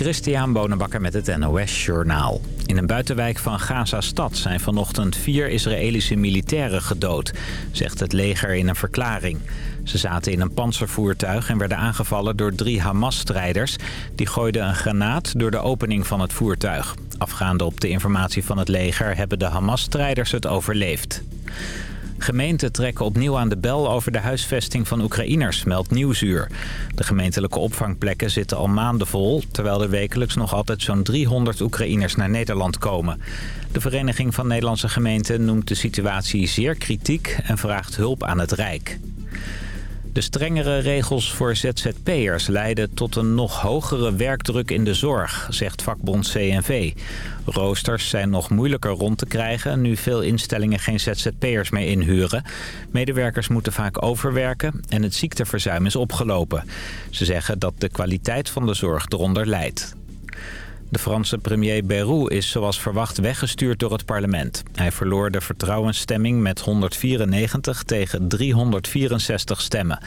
Christian Bonenbakker met het NOS Journaal. In een buitenwijk van Gaza-stad zijn vanochtend vier Israëlische militairen gedood, zegt het leger in een verklaring. Ze zaten in een panzervoertuig en werden aangevallen door drie Hamas-strijders. Die gooiden een granaat door de opening van het voertuig. Afgaande op de informatie van het leger hebben de Hamas-strijders het overleefd. Gemeenten trekken opnieuw aan de bel over de huisvesting van Oekraïners, meldt Nieuwsuur. De gemeentelijke opvangplekken zitten al maanden vol... terwijl er wekelijks nog altijd zo'n 300 Oekraïners naar Nederland komen. De Vereniging van Nederlandse Gemeenten noemt de situatie zeer kritiek... en vraagt hulp aan het Rijk. De strengere regels voor ZZP'ers leiden tot een nog hogere werkdruk in de zorg, zegt vakbond CNV. Roosters zijn nog moeilijker rond te krijgen nu veel instellingen geen ZZP'ers meer inhuren. Medewerkers moeten vaak overwerken en het ziekteverzuim is opgelopen. Ze zeggen dat de kwaliteit van de zorg eronder leidt. De Franse premier Bayrou is zoals verwacht weggestuurd door het parlement. Hij verloor de vertrouwensstemming met 194 tegen 364 stemmen.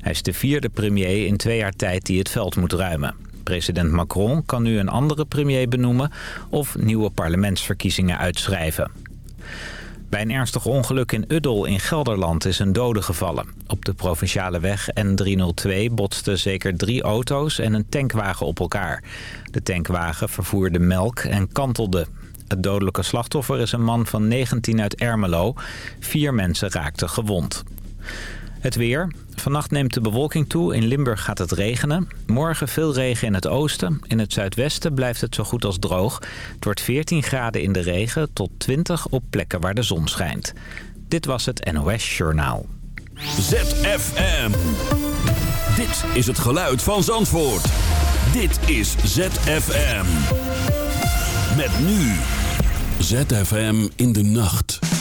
Hij is de vierde premier in twee jaar tijd die het veld moet ruimen. President Macron kan nu een andere premier benoemen of nieuwe parlementsverkiezingen uitschrijven. Bij een ernstig ongeluk in Uddel in Gelderland is een dode gevallen. Op de provinciale weg N302 botsten zeker drie auto's en een tankwagen op elkaar. De tankwagen vervoerde melk en kantelde. Het dodelijke slachtoffer is een man van 19 uit Ermelo. Vier mensen raakten gewond. Het weer. Vannacht neemt de bewolking toe. In Limburg gaat het regenen. Morgen veel regen in het oosten. In het zuidwesten blijft het zo goed als droog. Het wordt 14 graden in de regen tot 20 op plekken waar de zon schijnt. Dit was het NOS Journaal. ZFM. Dit is het geluid van Zandvoort. Dit is ZFM. Met nu. ZFM in de nacht.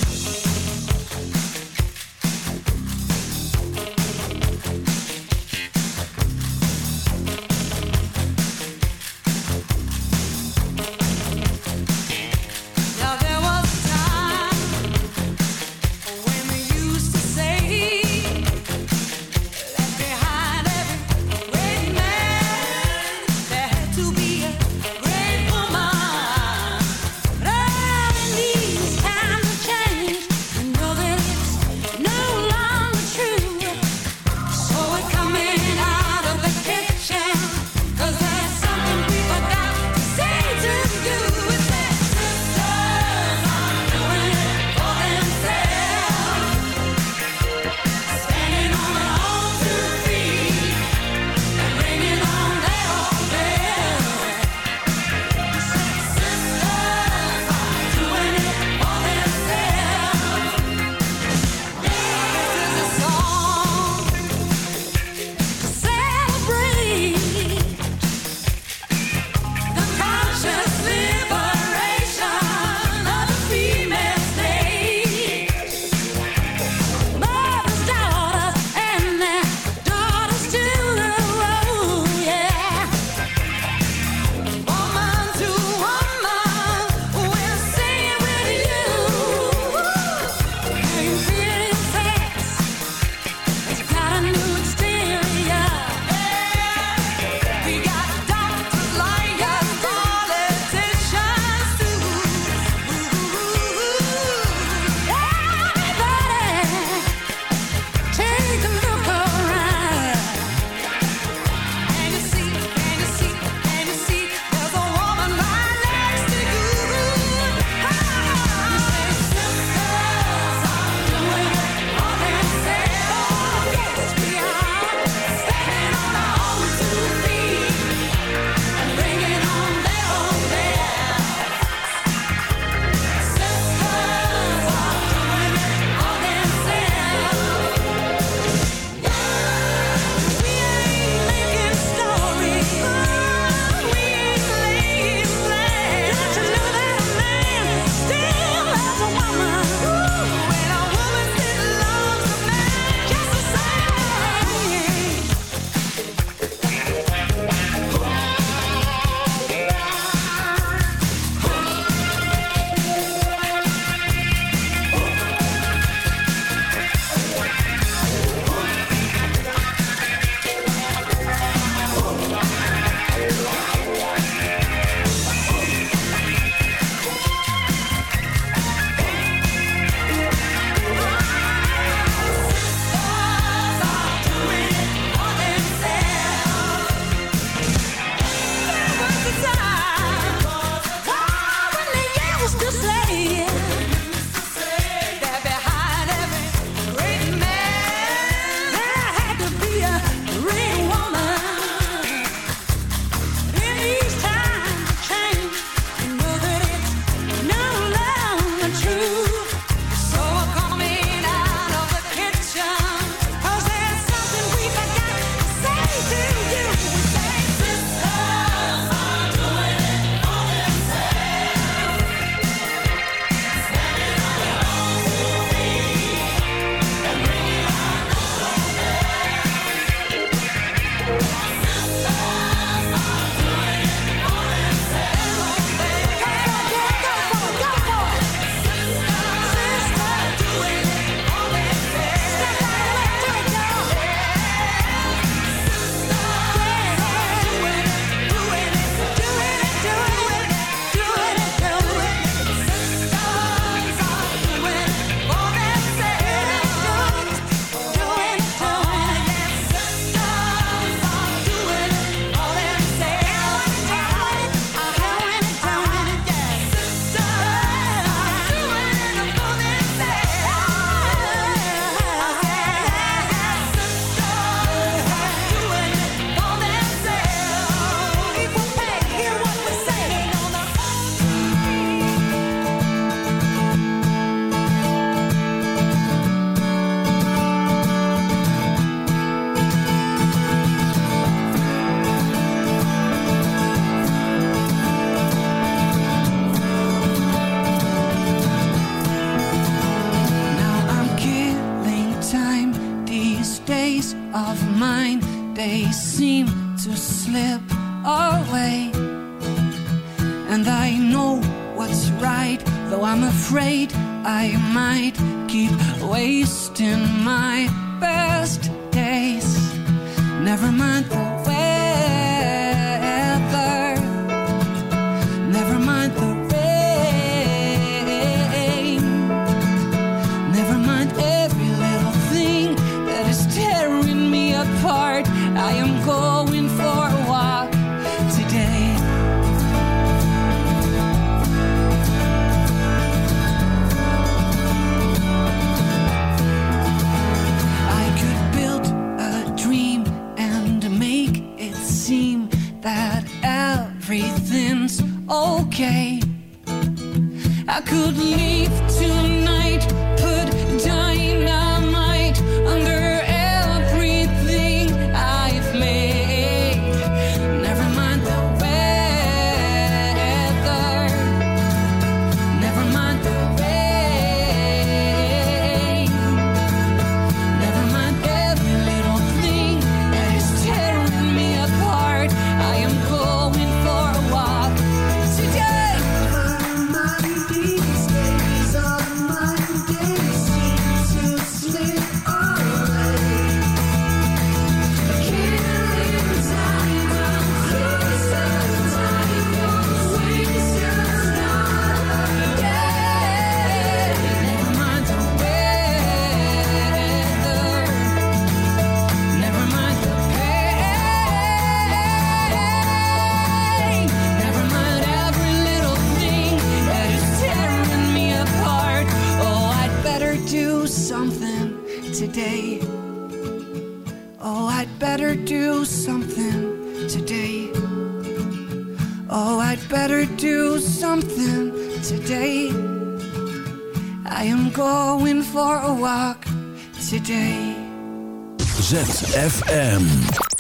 ZFM.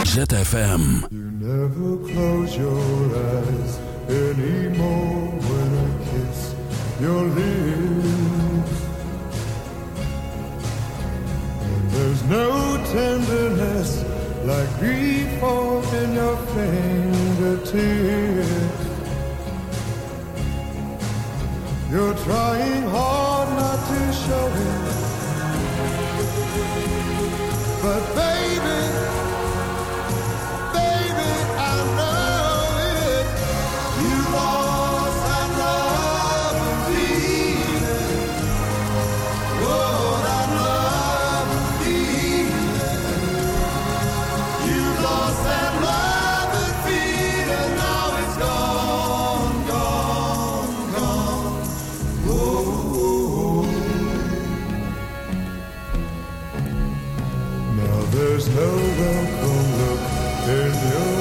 ZFM. You never close your eyes anymore when I kiss your lips. And there's no tenderness like before in your fingertips. You're trying hard not to show it but baby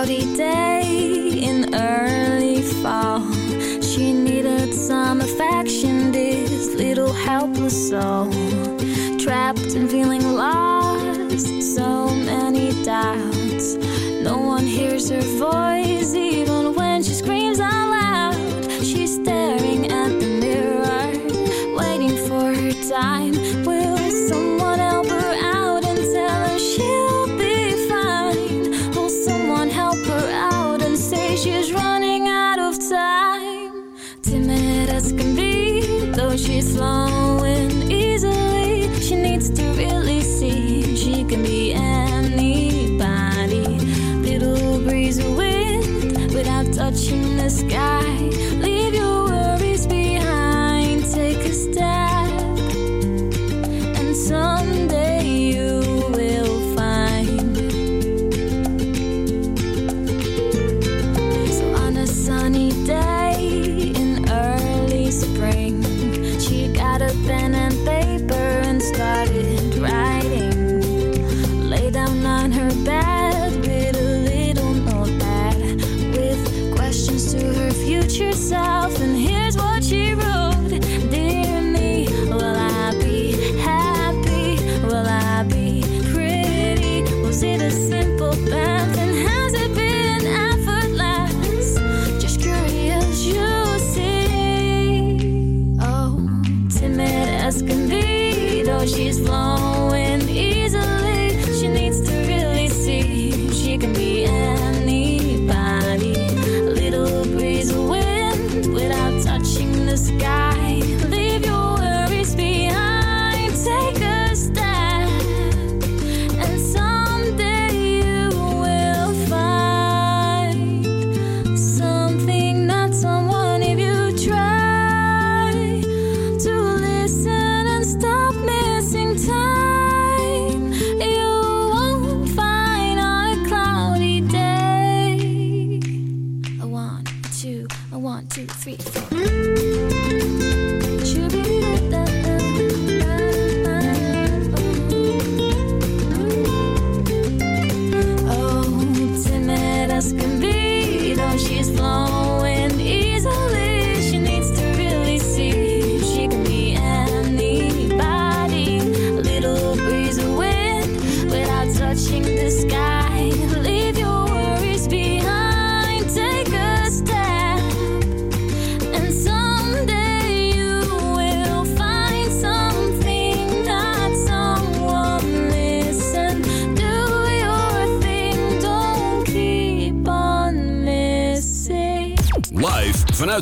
cloudy day in early fall. She needed some affection, this little helpless soul.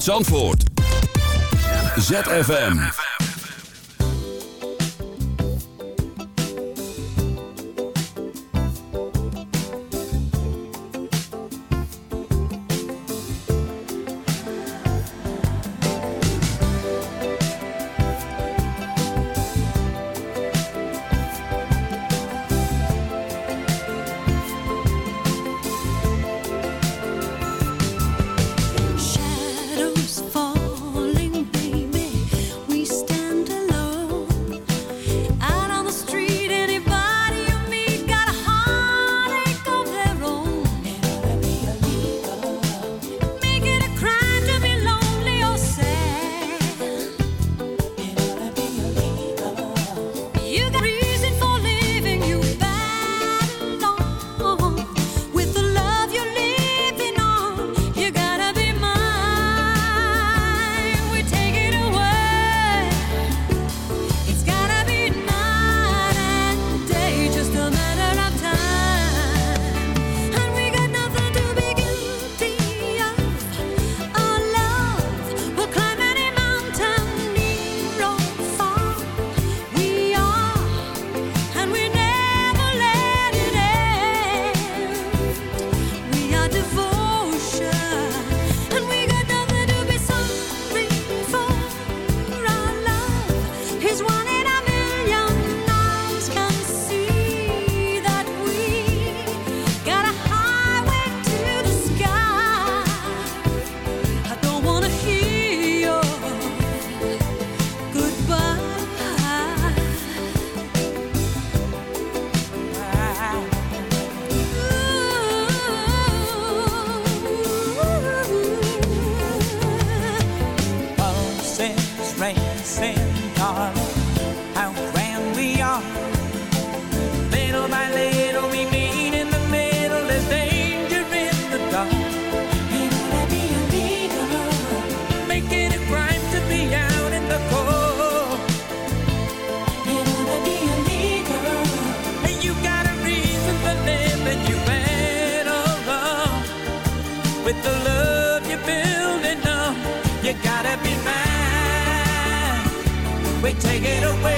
Zandvoort. ZFM. Take it away.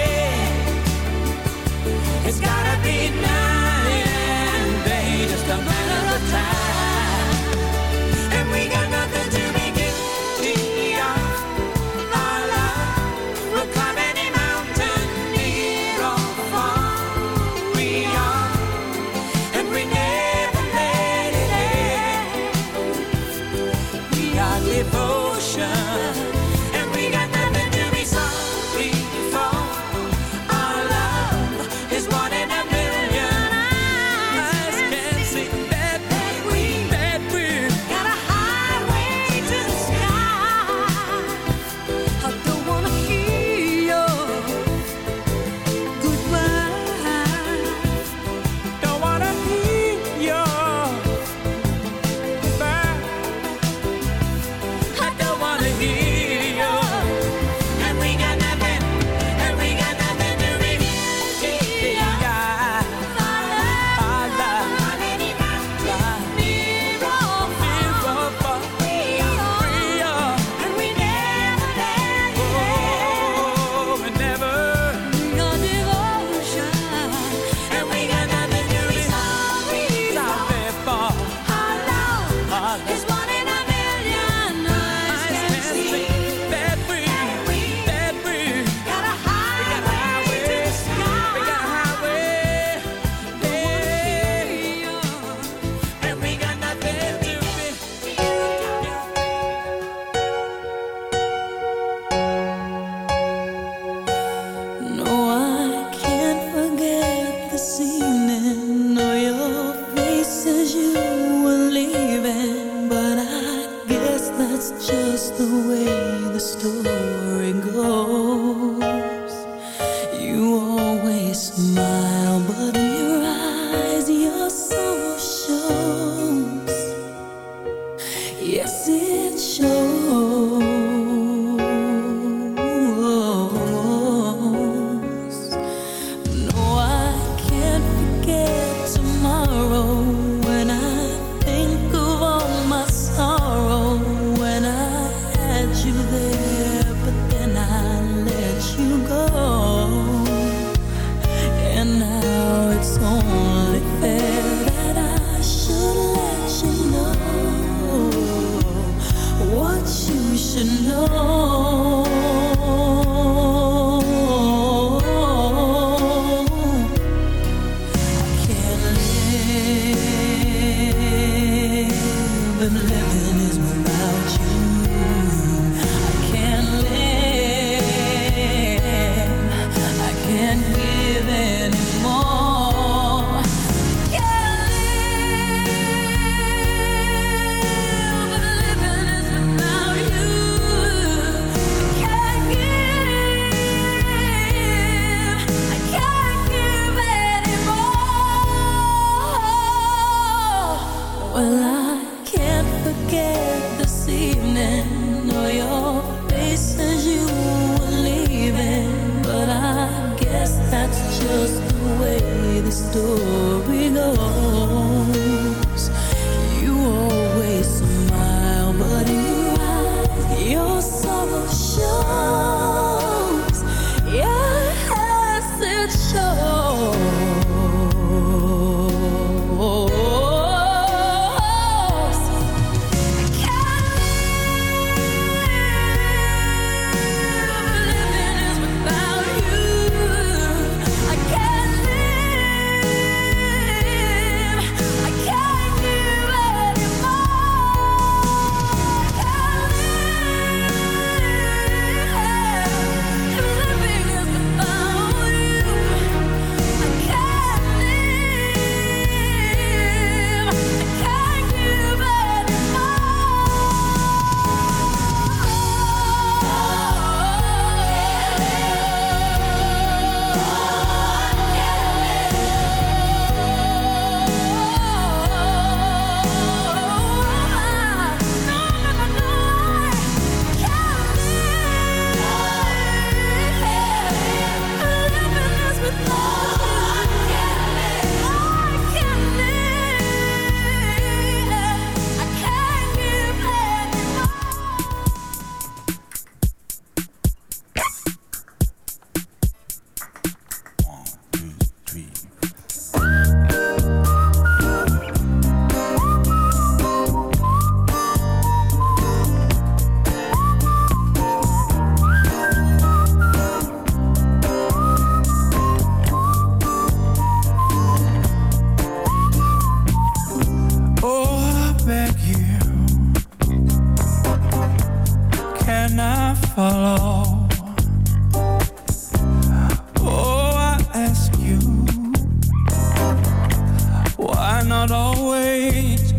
Why not always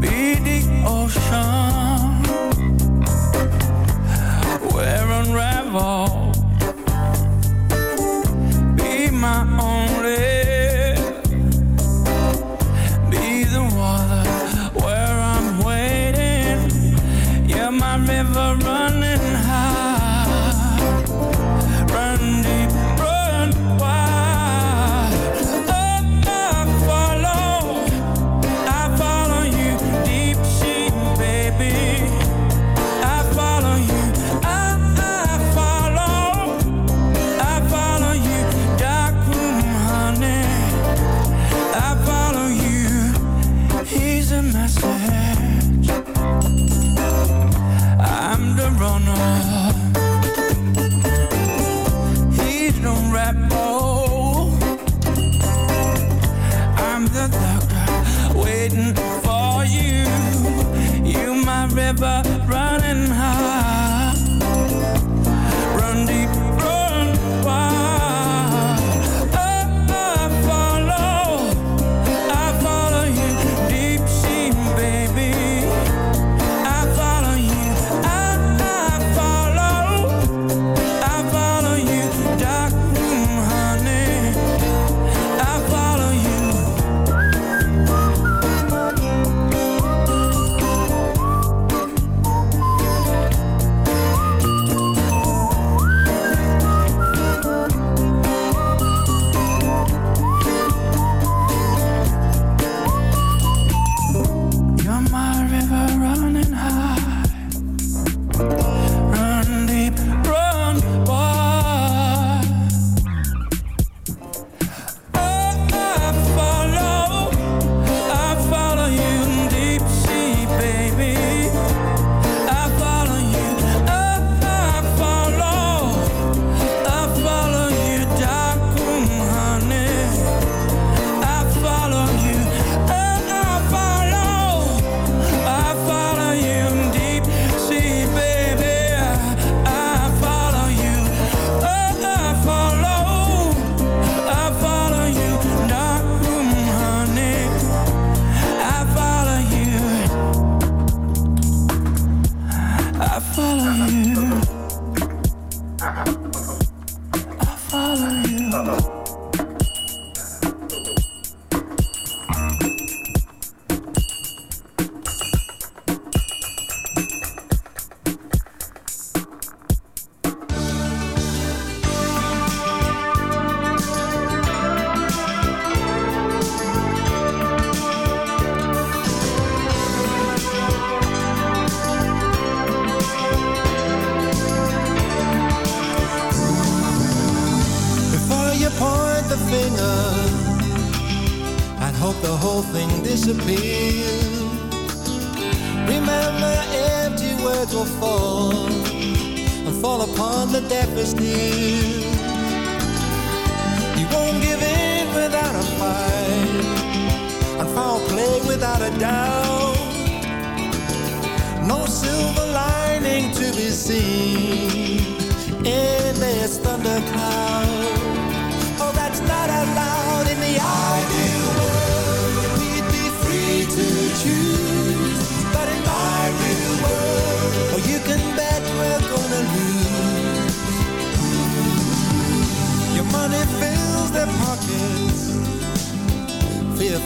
be the ocean where unravel?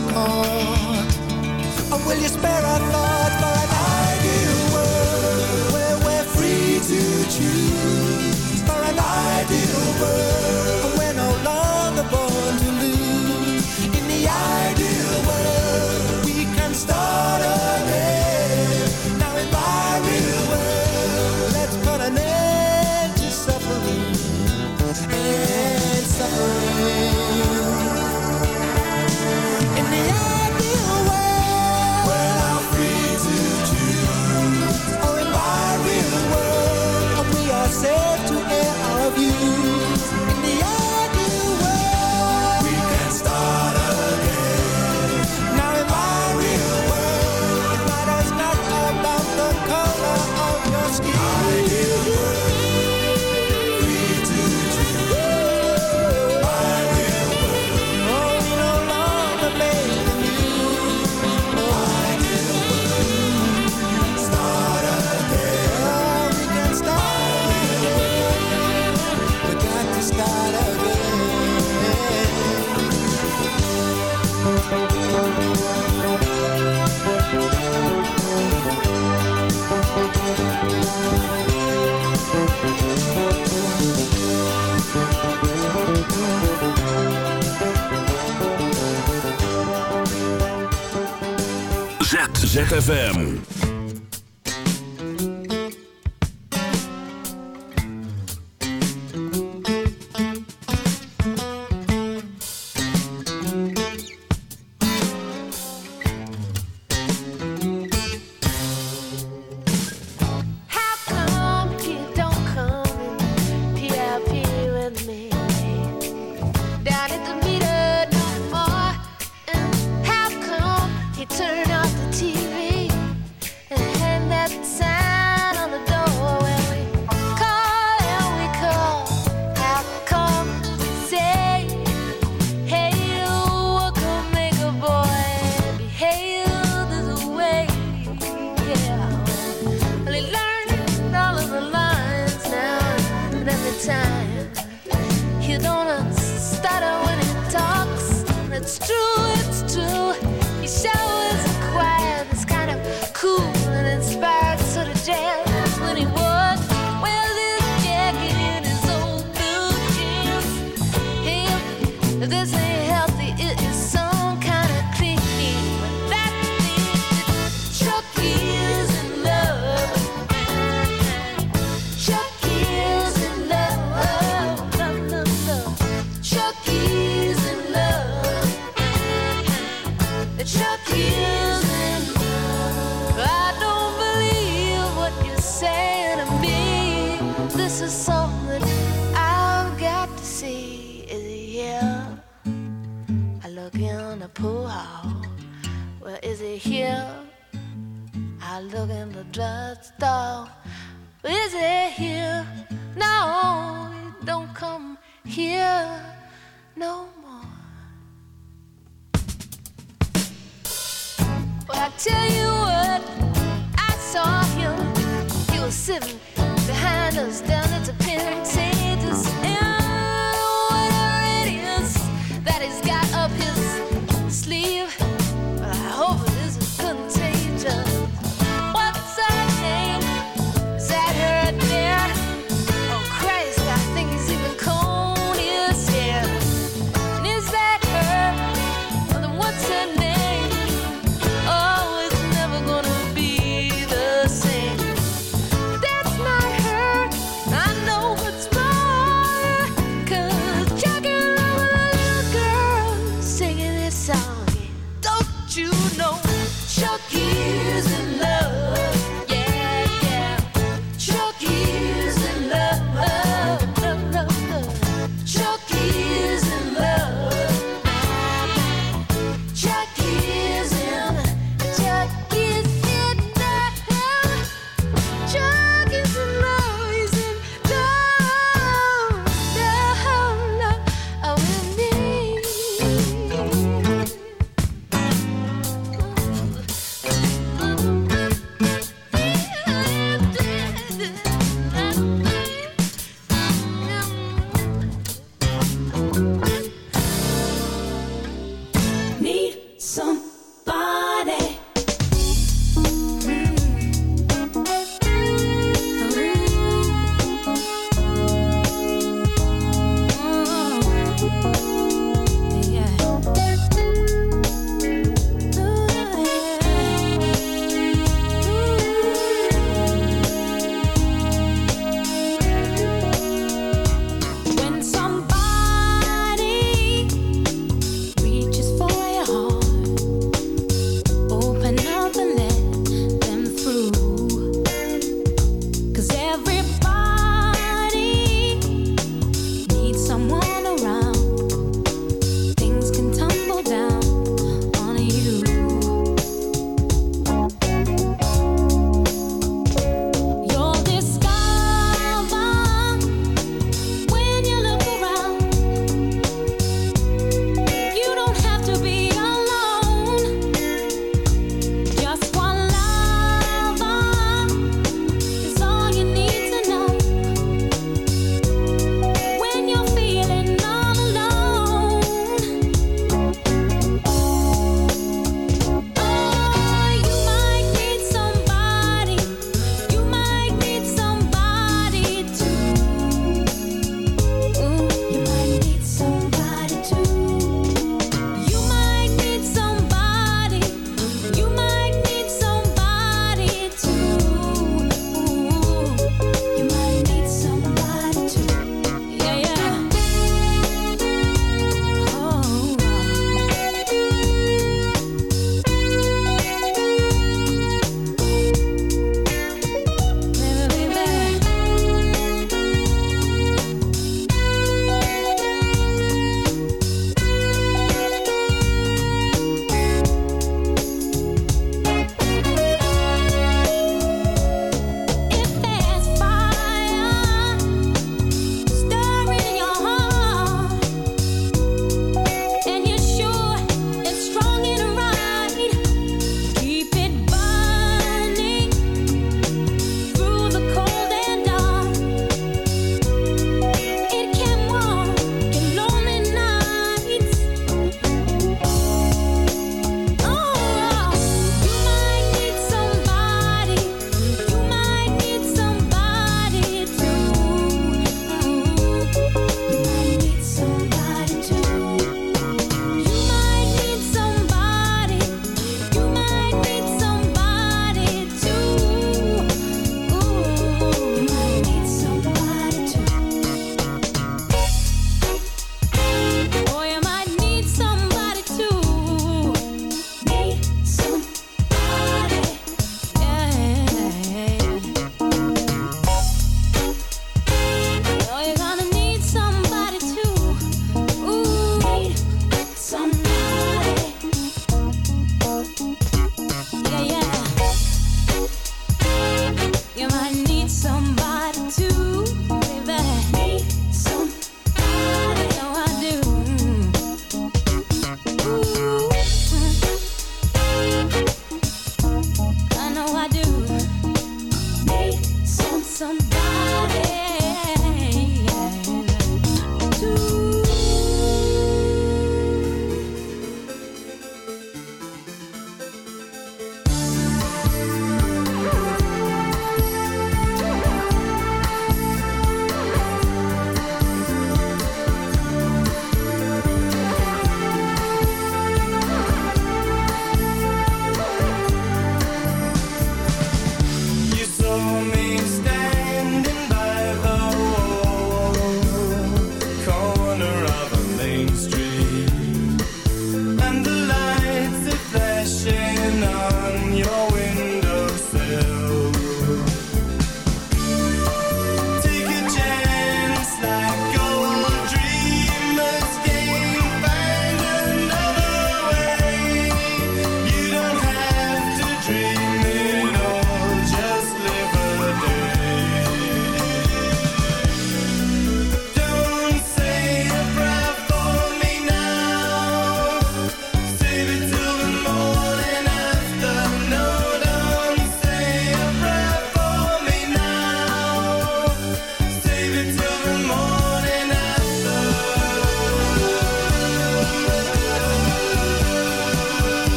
Guilty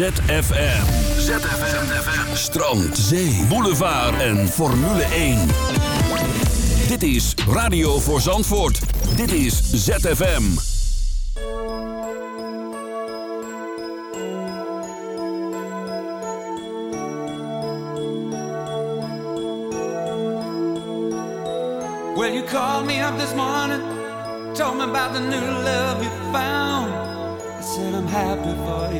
ZFM. ZFM. Strand, zee, boulevard en Formule 1. Dit is Radio voor Zandvoort. Dit is ZFM. Well, you called me up this morning. Told me about the new love you found. I said I'm happy for you.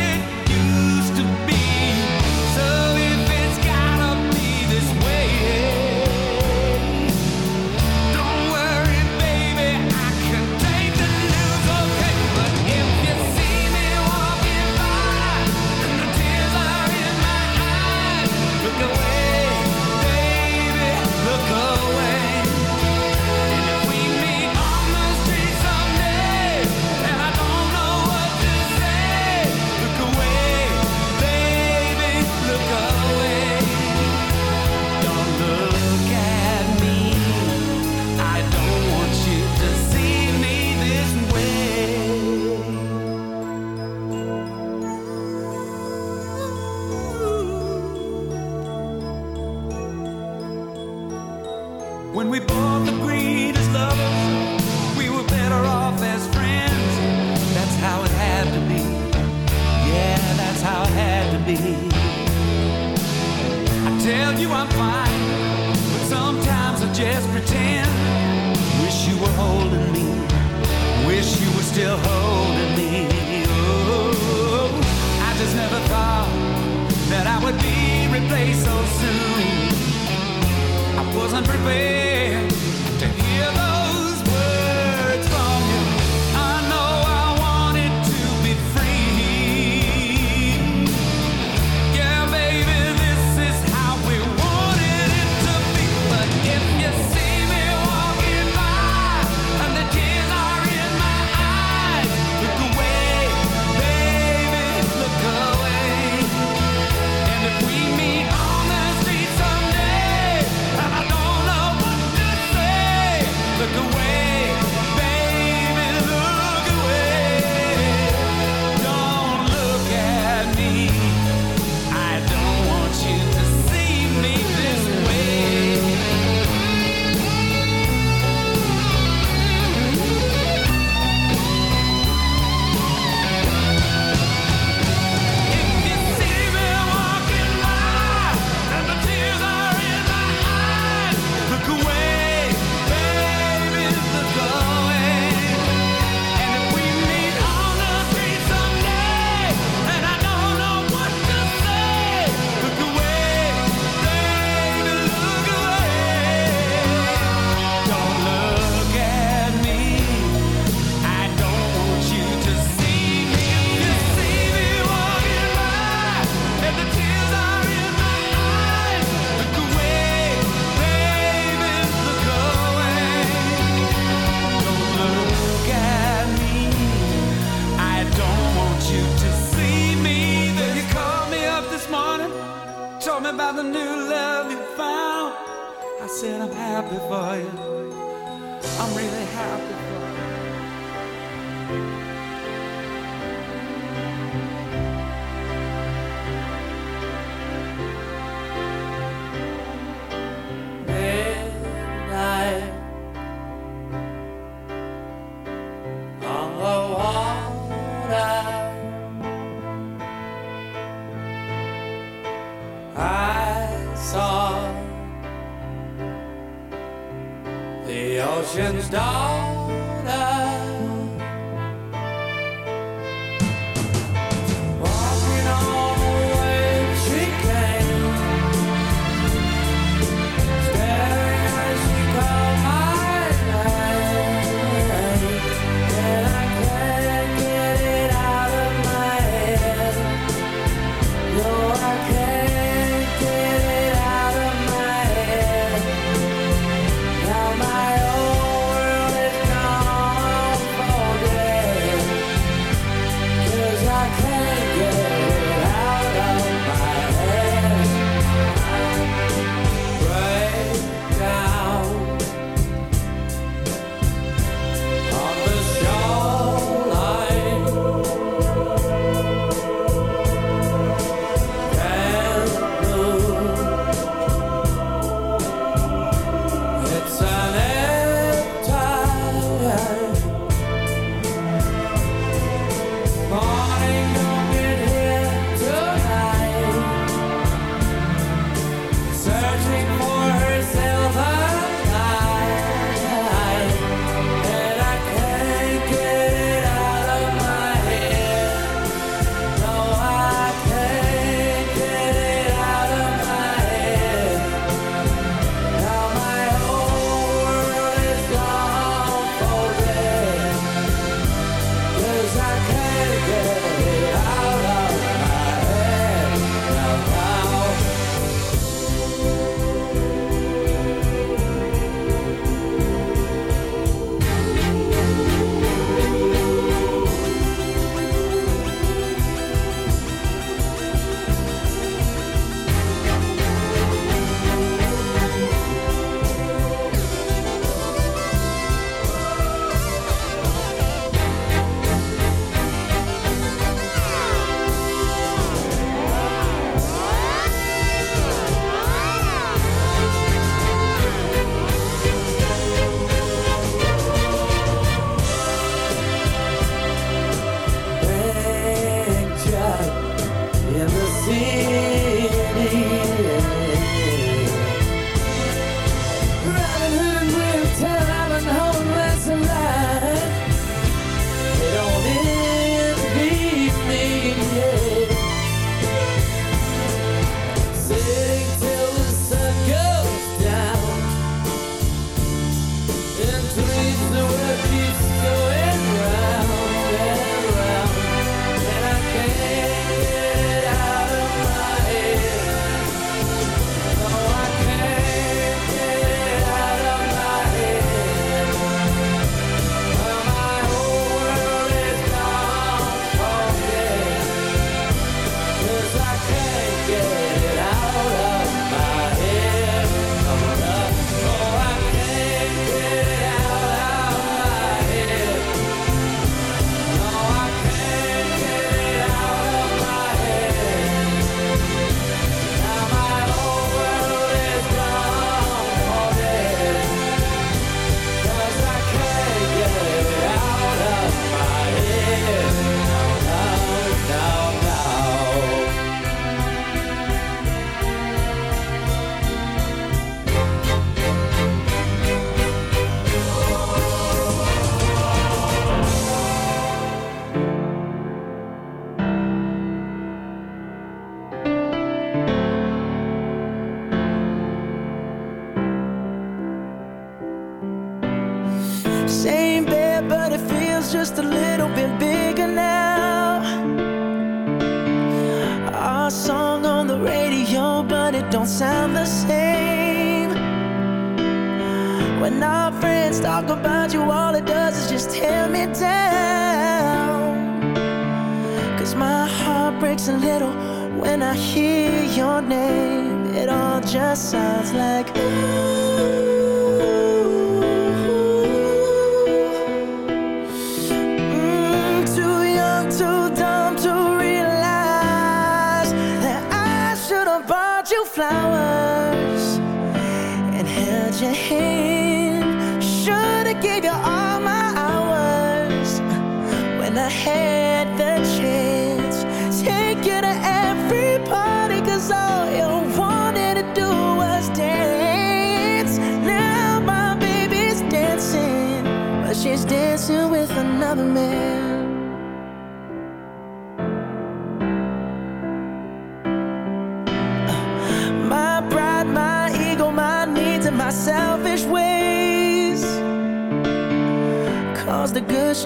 a little when I hear your name. It all just sounds like Mm,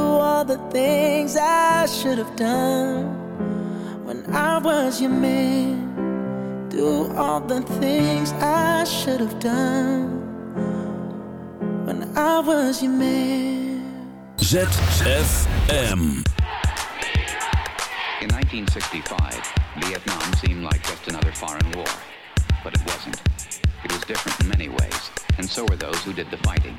Do all the things I should have done when I was your man. Do all the things I should have done when I was your man. ZFM. In 1965, Vietnam seemed like just another foreign war. But it wasn't. It was different in many ways, and so were those who did the fighting.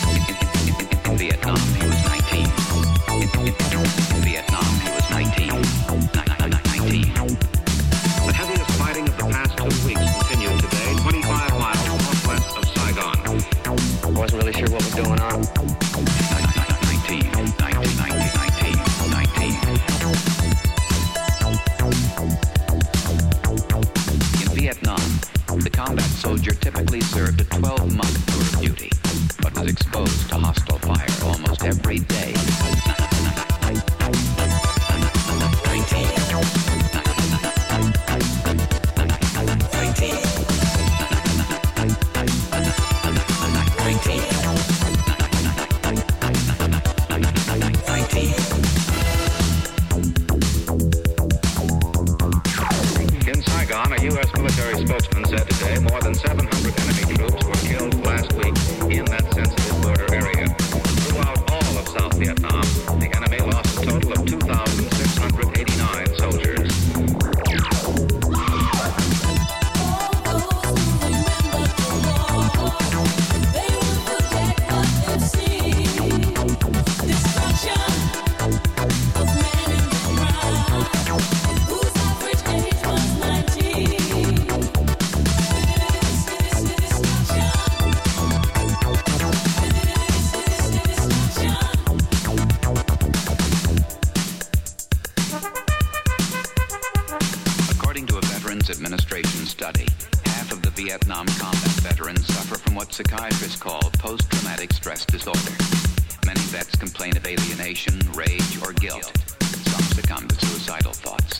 Guilt. Some succumb to suicidal thoughts.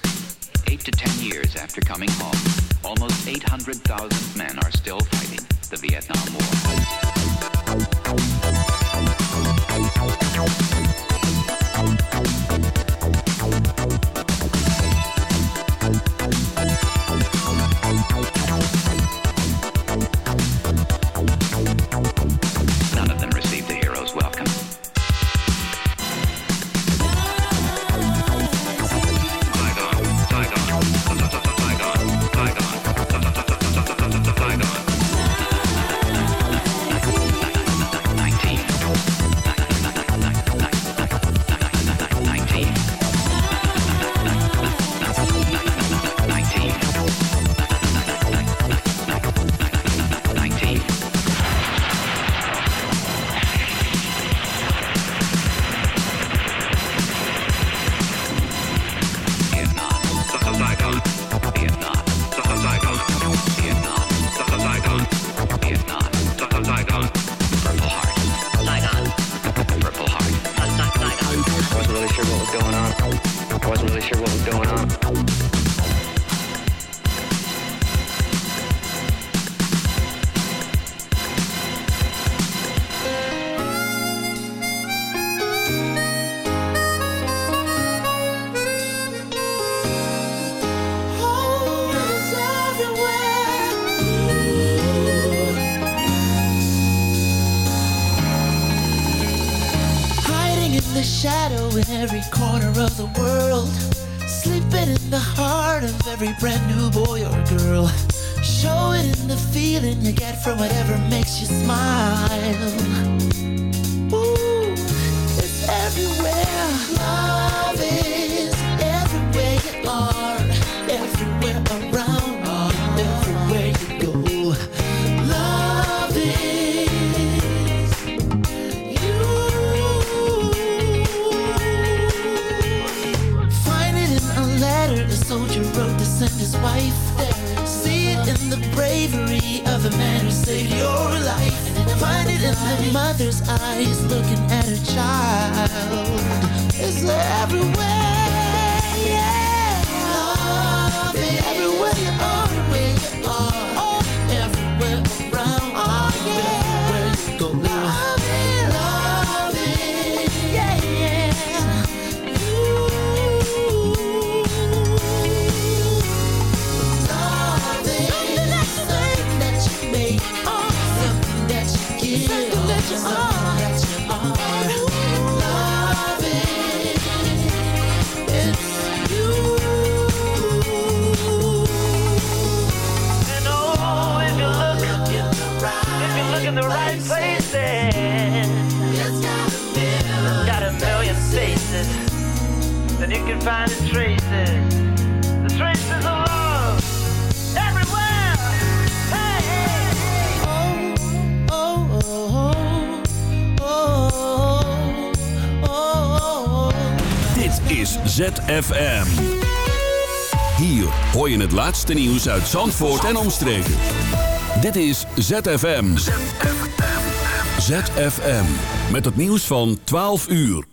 Eight to ten years after coming home, almost 800,000 men are still fighting the Vietnam War. Feeling you get from whatever makes you smile. Ooh, it's everywhere. Find the mother's eyes looking at her child. is everywhere, yeah. Love everywhere you are, where you are, can find the traces. The traces of love. Everywhere. Hey, hey. Dit is ZFM. Hier hoor je het laatste nieuws uit Zandvoort en omstreken. Dit is ZFM. ZFM. Met het nieuws van 12 uur.